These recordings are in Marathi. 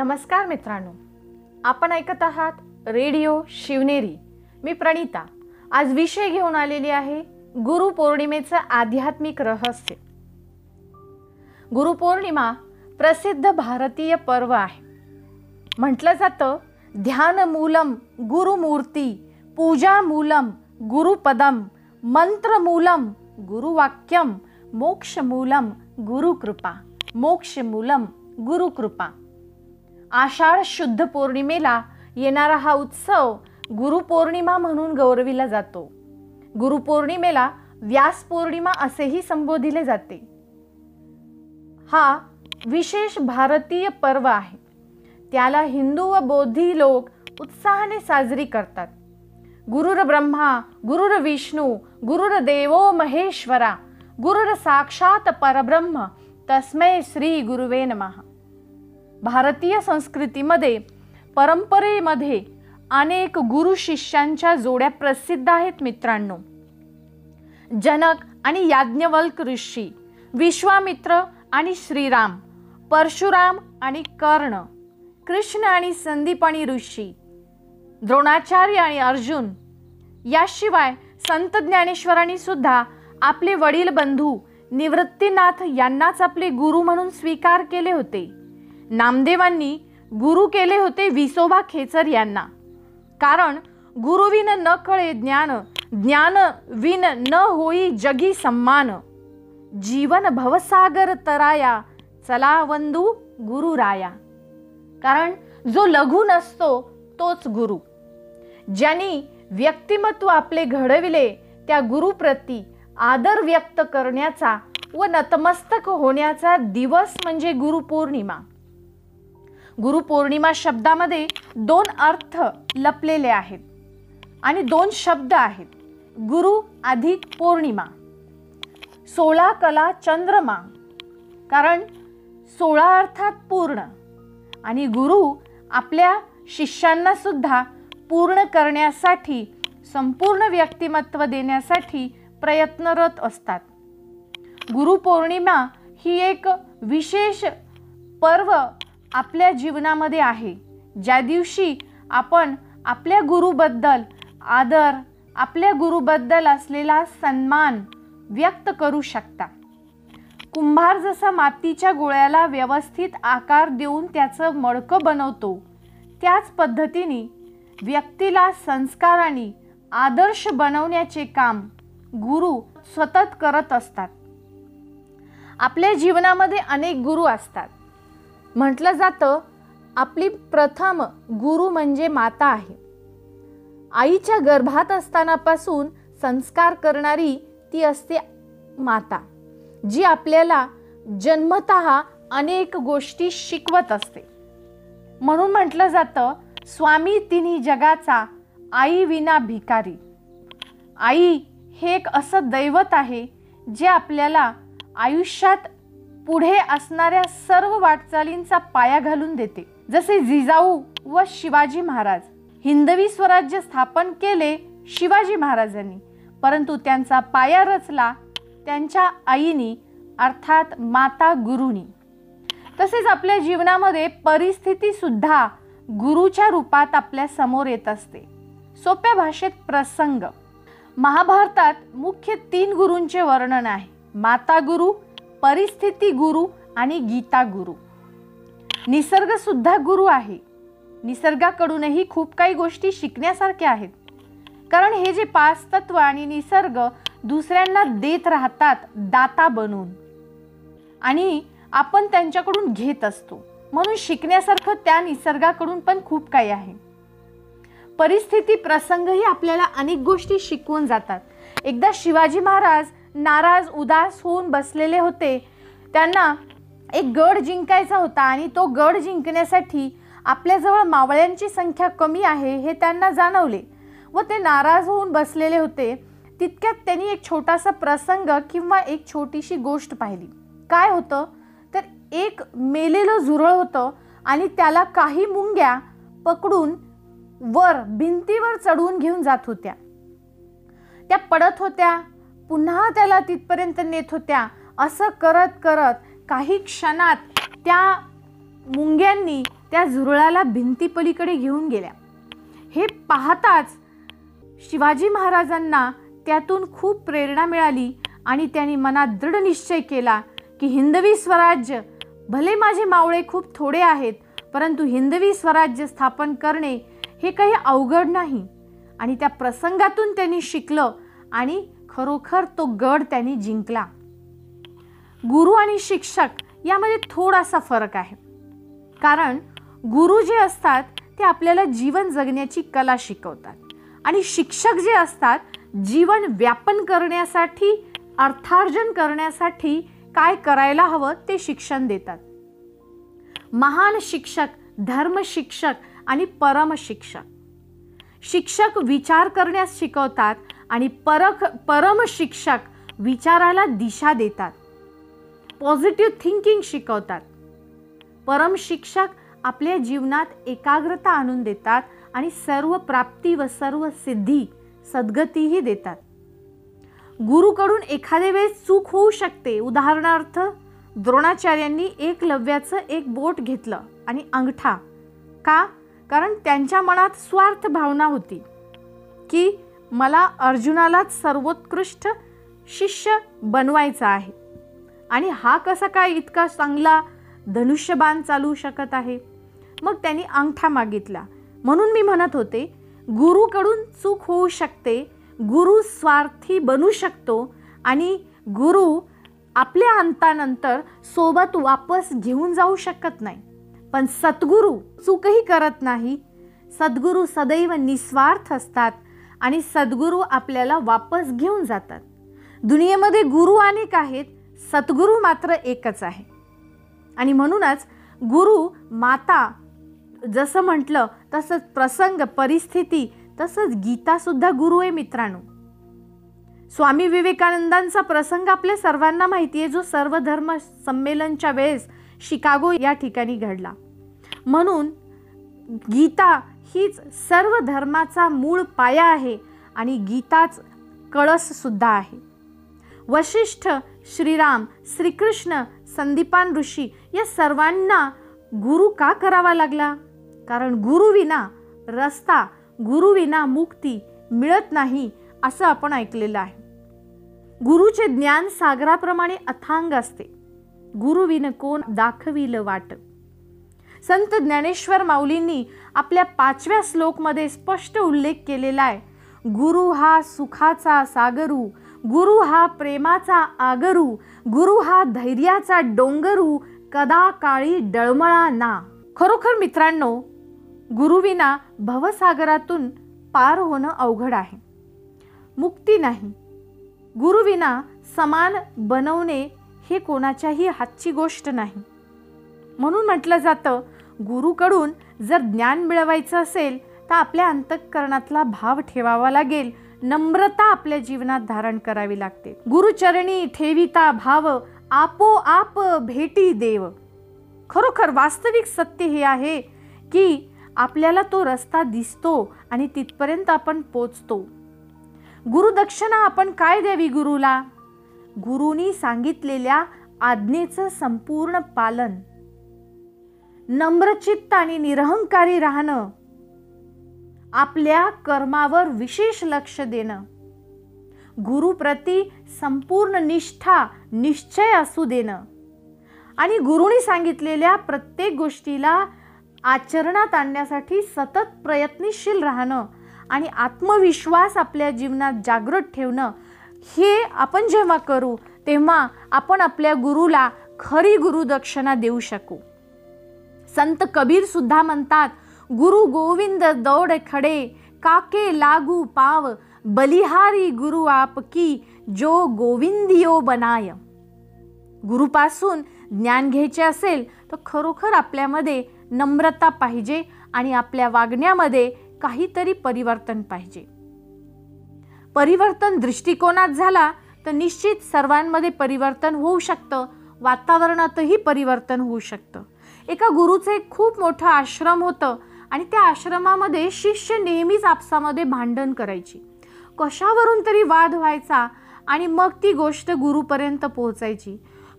नमस्कार मित्रांनो. आपण ऐकत आहात रेडिओ शिवनेरी. मी प्रणिता. आज विषय घेऊन आलेली आहे गुरुपौर्णिमेचं आध्यात्मिक रहस्य. गुरुपौर्णिमा प्रसिद्ध भारतीय पर्व आहे. म्हटलं जातं ध्यानमूलम गुरुमूर्ती पूजामूलम गुरुपदम मंत्रमूलम गुरुवाक्यम मोक्षमूलम गुरुकृपा मोक्षमूलम गुरुकृपा. आषाढ शुद्ध पौर्णिमेला येणारा हा उत्सव गुरुपौर्णिमा म्हणून गौरविला जातो. गुरुपौर्णिमेला व्यास पौर्णिमा असेही संबोधिले जाते. हा विशेष भारतीय पर्व आहे. त्याला हिंदू व बौद्धी लोक उत्साहाने साजरी करतात. गुरुर ब्रह्मा गुरुर विष्णू गुरुर देवो महेश्वरा गुरुर साक्षात परब्रह्म तस्मै श्री गुरुवे नमः. भारतीय संस्कृतीमध्ये परंपरेमध्ये अनेक गुरु शिष्यांच्या जोड्या प्रसिद्ध आहेत मित्रांनो. जनक आणि याज्ञवल्क ऋषी विश्वामित्र आणि श्रीराम परशुराम आणि कर्ण कृष्ण आणि संदीपणी ऋषी द्रोणाचार्य आणि अर्जुन. याशिवाय संत ज्ञानेश्वरांनी सुद्धा आपले वडील बंधू निवृत्तीनाथ यांनाच आपले गुरु म्हणून स्वीकार केले होते. नामदेवांनी गुरु केले होते विसोबा खेचर यांना. कारण गुरुविन न कळे ज्ञान ज्ञान विन न होई जगी सम्मान. जीवन भवसागर तराया चला वंदू गुरु राया. कारण जो लघु नसतो तोच गुरु. ज्यांनी व्यक्तिमत्व आपले घडविले त्या गुरुप्रती आदर व्यक्त करण्याचा व नतमस्तक होण्याचा दिवस म्हणजे गुरुपौर्णिमा. गुरुपौर्णिमा शब्दामध्ये दोन अर्थ लपलेले आहेत आणि दोन शब्द आहेत. गुरु अधिक पौर्णिमा. सोळा कला चंद्रमा. कारण सोळा अर्थात पूर्ण. आणि गुरु आपल्या शिष्यांना सुद्धा पूर्ण करण्यासाठी संपूर्ण व्यक्तिमत्व देण्यासाठी प्रयत्नरत असतात. गुरुपौर्णिमा ही एक विशेष पर्व आपल्या जीवनामध्ये आहे. ज्या दिवशी आपण आपल्या गुरुबद्दल आदर आपल्या गुरुबद्दल असलेला सन्मान व्यक्त करू शकता. कुंभार जसा मातीच्या गोळ्याला व्यवस्थित आकार देऊन त्याचं मडकं बनवतो त्याच पद्धतीने व्यक्तीला संस्काराने आदर्श बनवण्याचे काम गुरु सतत करत असतात. आपल्या जीवनामध्ये अनेक गुरु असतात. म्हटलं जातं आपली प्रथम गुरु म्हणजे माता आहे. आईच्या गर्भात असतानापासून संस्कार करणारी ती असते माता जी आपल्याला जन्मत अनेक गोष्टी शिकवत असते. म्हणून म्हटलं जातं स्वामी तिन्ही जगाचा आई विना भिकारी. आई हे एक असं दैवत आहे जे आपल्याला आयुष्यात पुढे असणाऱ्या सर्व वाटचालींचा पाया घालून देते. जसे जिजाऊ व शिवाजी महाराज. हिंदवी स्वराज्य स्थापन केले शिवाजी महाराजांनी. परंतु त्यांचा पाया रचला त्यांच्या आईनी अर्थात माता गुरुनी. तसेच आपल्या जीवनामध्ये परिस्थिती सुद्धा गुरुच्या रूपात आपल्यासमोर येत असते. सोप्या भाषेत प्रसंग. महाभारतात मुख्य तीन गुरूंचे वर्णन आहे. माता गुरु परिस्थिती गुरु आणि गीता गुरु. निसर्गसुद्धा गुरु आहे. निसर्गाकडूनही खूप काही गोष्टी शिकण्यासारख्या आहेत. कारण हे जे पाच तत्व आणि निसर्ग दुसऱ्यांना देत राहतात दाता बनून. आणि आपण त्यांच्याकडून घेत असतो. म्हणून शिकण्यासारखं त्या निसर्गाकडून पण खूप काही आहे. परिस्थिती प्रसंगही आपल्याला अनेक गोष्टी शिकवून जातात. एकदा शिवाजी महाराज नाराज उदास होऊन बसलेले होते. त्यांना एक गड जिंकायचा होता आणि तो गड जिंकण्यासाठी आपल्याजवळ मावळ्यांची संख्या कमी आहे हे त्यांना जाणवले व ते नाराज होऊन बसलेले होते. तितक्यात त्यांनी एक छोटासा प्रसंग किंवा एक छोटीशी गोष्ट पाहिली. काय होतं? तर एक मेलेलं झुरळ होतं आणि त्याला काही मुंग्या पकडून वर भिंतीवर चढवून घेऊन जात होत्या. त्या पडत होत्या. पुन्हा त्याला तिथपर्यंत नेत होत्या. असं करत करत काही क्षणात त्या मुंग्यांनी त्या झुरळाला भिंतीपलीकडे घेऊन गेल्या. हे पाहताच शिवाजी महाराजांना त्यातून खूप प्रेरणा मिळाली आणि त्यांनी मनात दृढ निश्चय केला की हिंदवी स्वराज्य भले माझे मावळे खूप थोडे आहेत परंतु हिंदवी स्वराज्य स्थापन करणे हे काही अवघड नाही. आणि त्या प्रसंगातून त्यांनी शिकलं आणि खरोखर तो गड त्यांनी जिंकला. गुरु आणि शिक्षक यामध्ये थोडासा फरक आहे. कारण गुरु जे असतात ते आपल्याला जीवन जगण्याची कला शिकवतात. आणि शिक्षक जे असतात जीवन व्यापन करण्यासाठी अर्थार्जन करण्यासाठी काय करायला हवं ते शिक्षण देतात. महान शिक्षक धर्म शिक्षक आणि परम शिक्षक. शिक्षक विचार करण्यास शिकवतात आणि परख परम शिक्षक विचाराला दिशा देतात. पॉझिटिव्ह थिंकिंग शिकवतात. परम शिक्षक आपल्या जीवनात एकाग्रता आणून देतात आणि सर्व प्राप्ती व सर्व सिद्धी सद्गतीही देतात. गुरुकडून एखाद्या वेळेस चूक होऊ शकते. उदाहरणार्थ द्रोणाचार्यांनी एकलव्याचं एक बोट घेतलं आणि अंगठा. का? कारण त्यांच्या मनात स्वार्थ भावना होती. की मला अर्जुनालाच सर्वोत्कृष्ट शिष्य बनवायचा आहे. आणि हा कसा काय इतका चांगला धनुष्यबाण चालू शकत आहे? मग त्यांनी अंगठा मागितला. म्हणून मी म्हणत होते गुरुकडून चूक होऊ शकते गुरु स्वार्थी बनू शकतो आणि गुरु आपल्या अंतानंतर सोबत वापस घेऊन जाऊ शकत नाही. पण सद्गुरू चूकही करत नाही. सद्गुरू सदैव निस्वार्थ असतात. आणि सद्गुरू आपल्याला वापस घेऊन जातात. दुनियेमध्ये गुरु अनेक आहेत सद्गुरू मात्र एकच आहे. आणि म्हणूनच गुरु माता जसं म्हटलं तसंच प्रसंग परिस्थिती तसंच गीतासुद्धा गुरु आहे मित्रांनो. स्वामी विवेकानंदांचा प्रसंग आपल्या सर्वांना माहिती आहे जो सर्व धर्म संमेलनच्या वेळेस शिकागो या ठिकाणी घडला. म्हणून गीता हीच सर्व धर्माचा मूळ पाया आहे आणि गीताच कळससुद्धा आहे. वशिष्ठ श्रीराम श्रीकृष्ण संदीपान ऋषी या सर्वांना गुरु का करावा लागला? कारण गुरुविना रस्ता गुरुविना मुक्ती मिळत नाही असं आपण ऐकलेलं आहे. गुरुचे ज्ञान सागराप्रमाणे अथांग असते. गुरुविन कोण दाखविलं वाट? संत ज्ञानेश्वर माऊलींनी आपल्या पाचव्या श्लोकमध्ये स्पष्ट उल्लेख केलेला आहे. गुरु हा सुखाचा सागरू गुरु हा प्रेमाचा आगरू गुरु हा धैर्याचा डोंगरू कदा काळी डळमळा ना. खरोखर मित्रांनो गुरुविना भवसागरातून पार होणं अवघड आहे. मुक्ती नाही. गुरुविना समान बनवणे हे कोणाच्याही हातची गोष्ट नाही. म्हणून म्हटलं जातं गुरुकडून जर ज्ञान मिळवायचं असेल तर आपल्या अंतःकरणातला भाव ठेवावा लागेल. नम्रता आपल्या जीवनात धारण करावी लागते. गुरुचरणी ठेविता भाव आपोआप भेटी देव. खरोखर वास्तविक सत्य हे आहे की आपल्याला तो रस्ता दिसतो आणि तिथपर्यंत आपण पोचतो. गुरुदक्षिणा आपण काय द्यावी गुरुला? गुरुनी सांगितलेल्या आज्ञेचं संपूर्ण पालन नम्रचित्त आणि निरहंकारी राहणं आपल्या कर्मावर विशेष लक्ष देणं गुरुप्रती संपूर्ण निष्ठा निश्चय असू देणं. आणि गुरुनी सांगितलेल्या प्रत्येक गोष्टीला आचरणात आणण्यासाठी सतत प्रयत्नशील राहणं आणि आत्मविश्वास आपल्या जीवनात जागृत ठेवणं हे आपण जेव्हा करू तेव्हा आपण आपल्या गुरुला खरी गुरुदक्षिणा देऊ शकू. संत कबीर सुद्धा म्हणतात गुरु गोविंद दौड खडे काके लागू पाव बलिहारी गुरु आपकी जो गोविंदियो बनाय. गुरुपासून ज्ञान घ्यायचे असेल तर खरोखर आपल्यामध्ये नम्रता पाहिजे आणि आपल्या वागण्यामध्ये काहीतरी परिवर्तन पाहिजे. परिवर्तन दृष्टिकोनात झाला तर निश्चित सर्वांमध्ये परिवर्तन होऊ शकतं वातावरणातही परिवर्तन होऊ शकतं. एका गुरुचं एक खूप मोठं आश्रम होतं आणि त्या आश्रमामध्ये शिष्य नेहमीच आपसामध्ये भांडण करायची. कशावरून तरी वाद व्हायचा आणि मग ती गोष्ट गुरुपर्यंत पोहोचायची.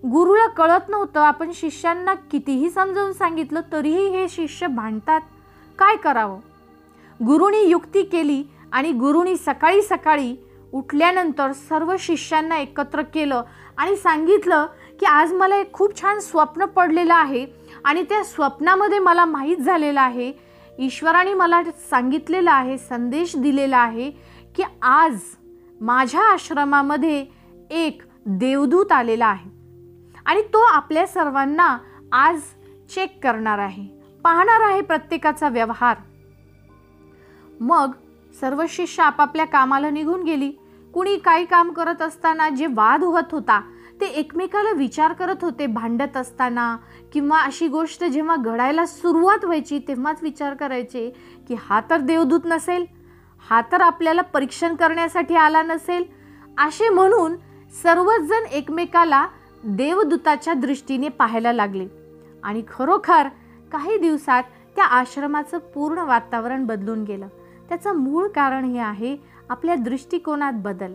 गुरुला कळत नव्हतं आपण शिष्यांना कितीही समजावून सांगितलं तरीही हे शिष्य भांडतात. काय करावं? गुरुनी युक्ती केली आणि गुरुनी सकाळी सकाळी उठल्यानंतर सर्व शिष्यांना एकत्र केलं आणि सांगितलं की आज मला एक खूप छान स्वप्न पडलेलं आहे आणि त्या स्वप्नामध्ये मला माहीत झालेलं आहे. ईश्वराने मला सांगितलेलं आहे संदेश दिलेला आहे की आज माझ्या आश्रमामध्ये एक देवदूत आलेला आहे आणि तो आपल्या सर्वांना आज चेक करणार आहे पाहणार आहे प्रत्येकाचा व्यवहार. मग सर्व शिष्य आपापल्या कामाला निघून गेली. कुणी काही काम करत असताना जे वाद होत होता ते एकमेकाला विचार करत होते भांडत असताना. किंवा अशी गोष्ट जेव्हा घडायला सुरुवात व्हायची तेव्हाच विचार करायचे की हा तर देवदूत नसेल. हा तर आपल्याला परीक्षण करण्यासाठी आला नसेल. असे म्हणून सर्वच जण एकमेकाला देवदूताच्या दृष्टीने पाहायला लागले. आणि खरोखर काही दिवसात त्या आश्रमाचं पूर्ण वातावरण बदलून गेलं. त्याचं मूळ कारण हे आहे आपल्या दृष्टिकोनात बदल.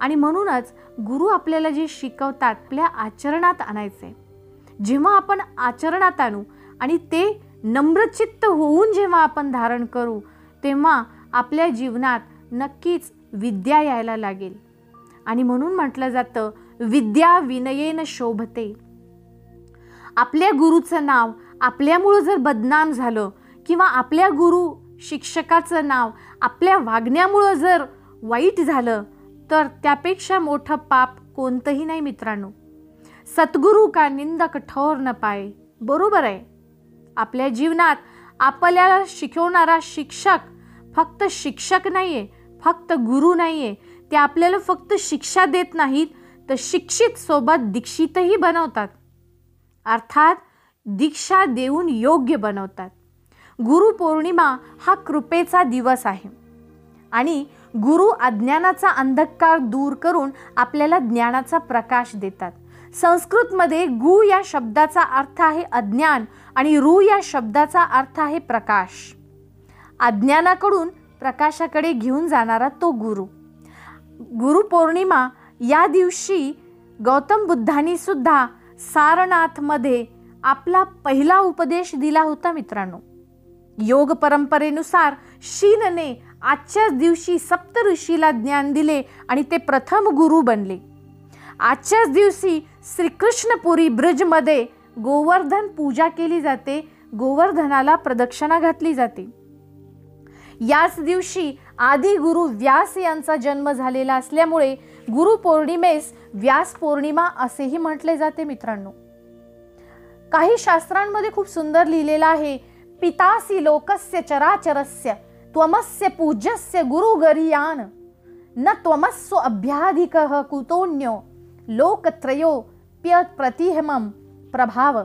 आणि म्हणूनच गुरु आपल्याला जे शिकवतात आपल्या आचरणात आणायचे. जेव्हा आपण आचरणात आणू आणि ते नम्रचित्त होऊन जेव्हा आपण धारण करू तेव्हा आपल्या जीवनात नक्कीच विद्या यायला लागेल. आणि म्हणून म्हटलं जातं विद्या विनयेन शोभते. आपल्या गुरुचं नाव आपल्यामुळं जर बदनाम झालं किंवा आपल्या गुरु शिक्षकाचं नाव आपल्या वागण्यामुळं जर वाईट झालं तर त्यापेक्षा मोठं पाप कोणतंही नाही मित्रांनो. सद्गुरू का निंदक कठोर न पाय. बरोबर आहे. आपल्या जीवनात आपल्याला शिकवणारा शिक्षक फक्त शिक्षक नाही आहे फक्त गुरु नाही आहे ते आपल्याला फक्त शिक्षा देत नाहीत तर शिक्षित सोबत दीक्षितही बनवतात. अर्थात दीक्षा देऊन योग्य बनवतात. गुरुपौर्णिमा हा कृपेचा दिवस आहे. आणि गुरु अज्ञानाचा अंधकार दूर करून आपल्याला ज्ञानाचा प्रकाश देतात. संस्कृतमध्ये गु या शब्दाचा अर्थ आहे अज्ञान आणि रु या शब्दाचा अर्थ आहे प्रकाश. अज्ञानाकडून प्रकाशाकडे घेऊन जाणारा तो गुरु. गुरुपौर्णिमा या दिवशी गौतम बुद्धांनी सुद्धा सारनाथमध्ये आपला पहिला उपदेश दिला होता मित्रांनो. योग परंपरेनुसार शीनने आजच्याच दिवशी सप्तऋषीला ज्ञान दिले आणि ते प्रथम गुरु बनले. आजच्याच दिवशी श्रीकृष्णपुरी ब्रिजमध्ये गोवर्धन पूजा केली जाते गोवर्धनाला प्रदक्षिणा घातली जाते. याच दिवशी आदी गुरु व्यास यांचा जन्म झालेला असल्यामुळे गुरुपौर्णिमेस व्यास पौर्णिमा असेही म्हटले जाते मित्रांनो. काही शास्त्रांमध्ये खूप सुंदर लिहिलेलं आहे पितासी लोकस्य चराचरस्य त्वमस्य पूज्यस्य गुरुगरियान। न त्वमस्व अभ्याधिकः कुतोन्यो लोकत्रयो प्रतिहमम प्रभाव।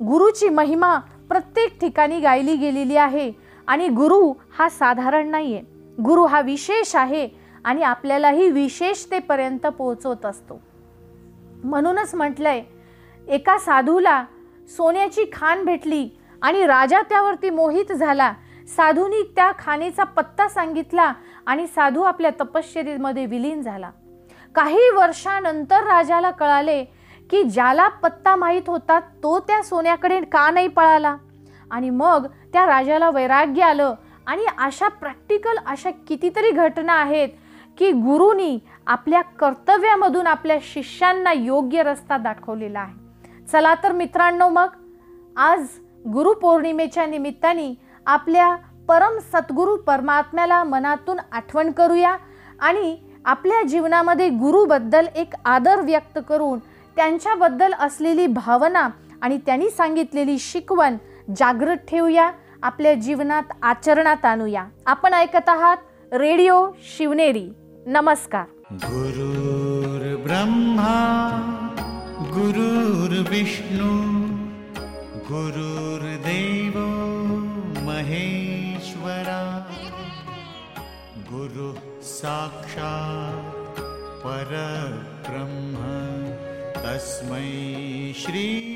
गुरुची महिमा प्रत्येक ठिकाणी गायली गेलेली आहे आणि गुरु हा साधारण नाही आहे गुरु हा विशेष आहे आणि आपल्यालाही विशेषतेपर्यंत पोहोचवत असतो। म्हणूनच म्हटलंय एका साधूला सोन्याची खाण भेटली आणि राजा त्यावरती मोहित झाला साधूनी त्या खाणीचा पत्ता सांगितला आणि साधू आपल्या तपश्चर्येमध्ये विलीन झाला. काही वर्षानंतर राजाला कळाले की ज्याला पत्ता माहीत होता तो त्या सोन्याकडे का नाही पळाला? आणि मग त्या राजाला वैराग्य आलं आणि अशा प्रॅक्टिकल अशा कितीतरी घटना आहेत की गुरुनी आपल्या कर्तव्यामधून आपल्या शिष्यांना योग्य रस्ता दाखवलेला आहे. चला तर मित्रांनो मग आज गुरुपौर्णिमेच्या निमित्ताने आपल्या परम सद्गुरू परमात्म्याला मनातून आठवण करूया आणि आपल्या जीवनामध्ये गुरुबद्दल एक आदर व्यक्त करून त्यांच्याबद्दल असलेली भावना आणि त्यांनी सांगितलेली शिकवण जागृत ठेवूया आपल्या जीवनात आचरणात आणूया. आपण ऐकत आहात रेडिओ शिवनेरी. नमस्कार. गुरुर्ब्रह्मा गुरुर्विष्णू गुरुर्देव गुरुः साक्षात् परब्रह्म। तस्मै श्रीगुरवे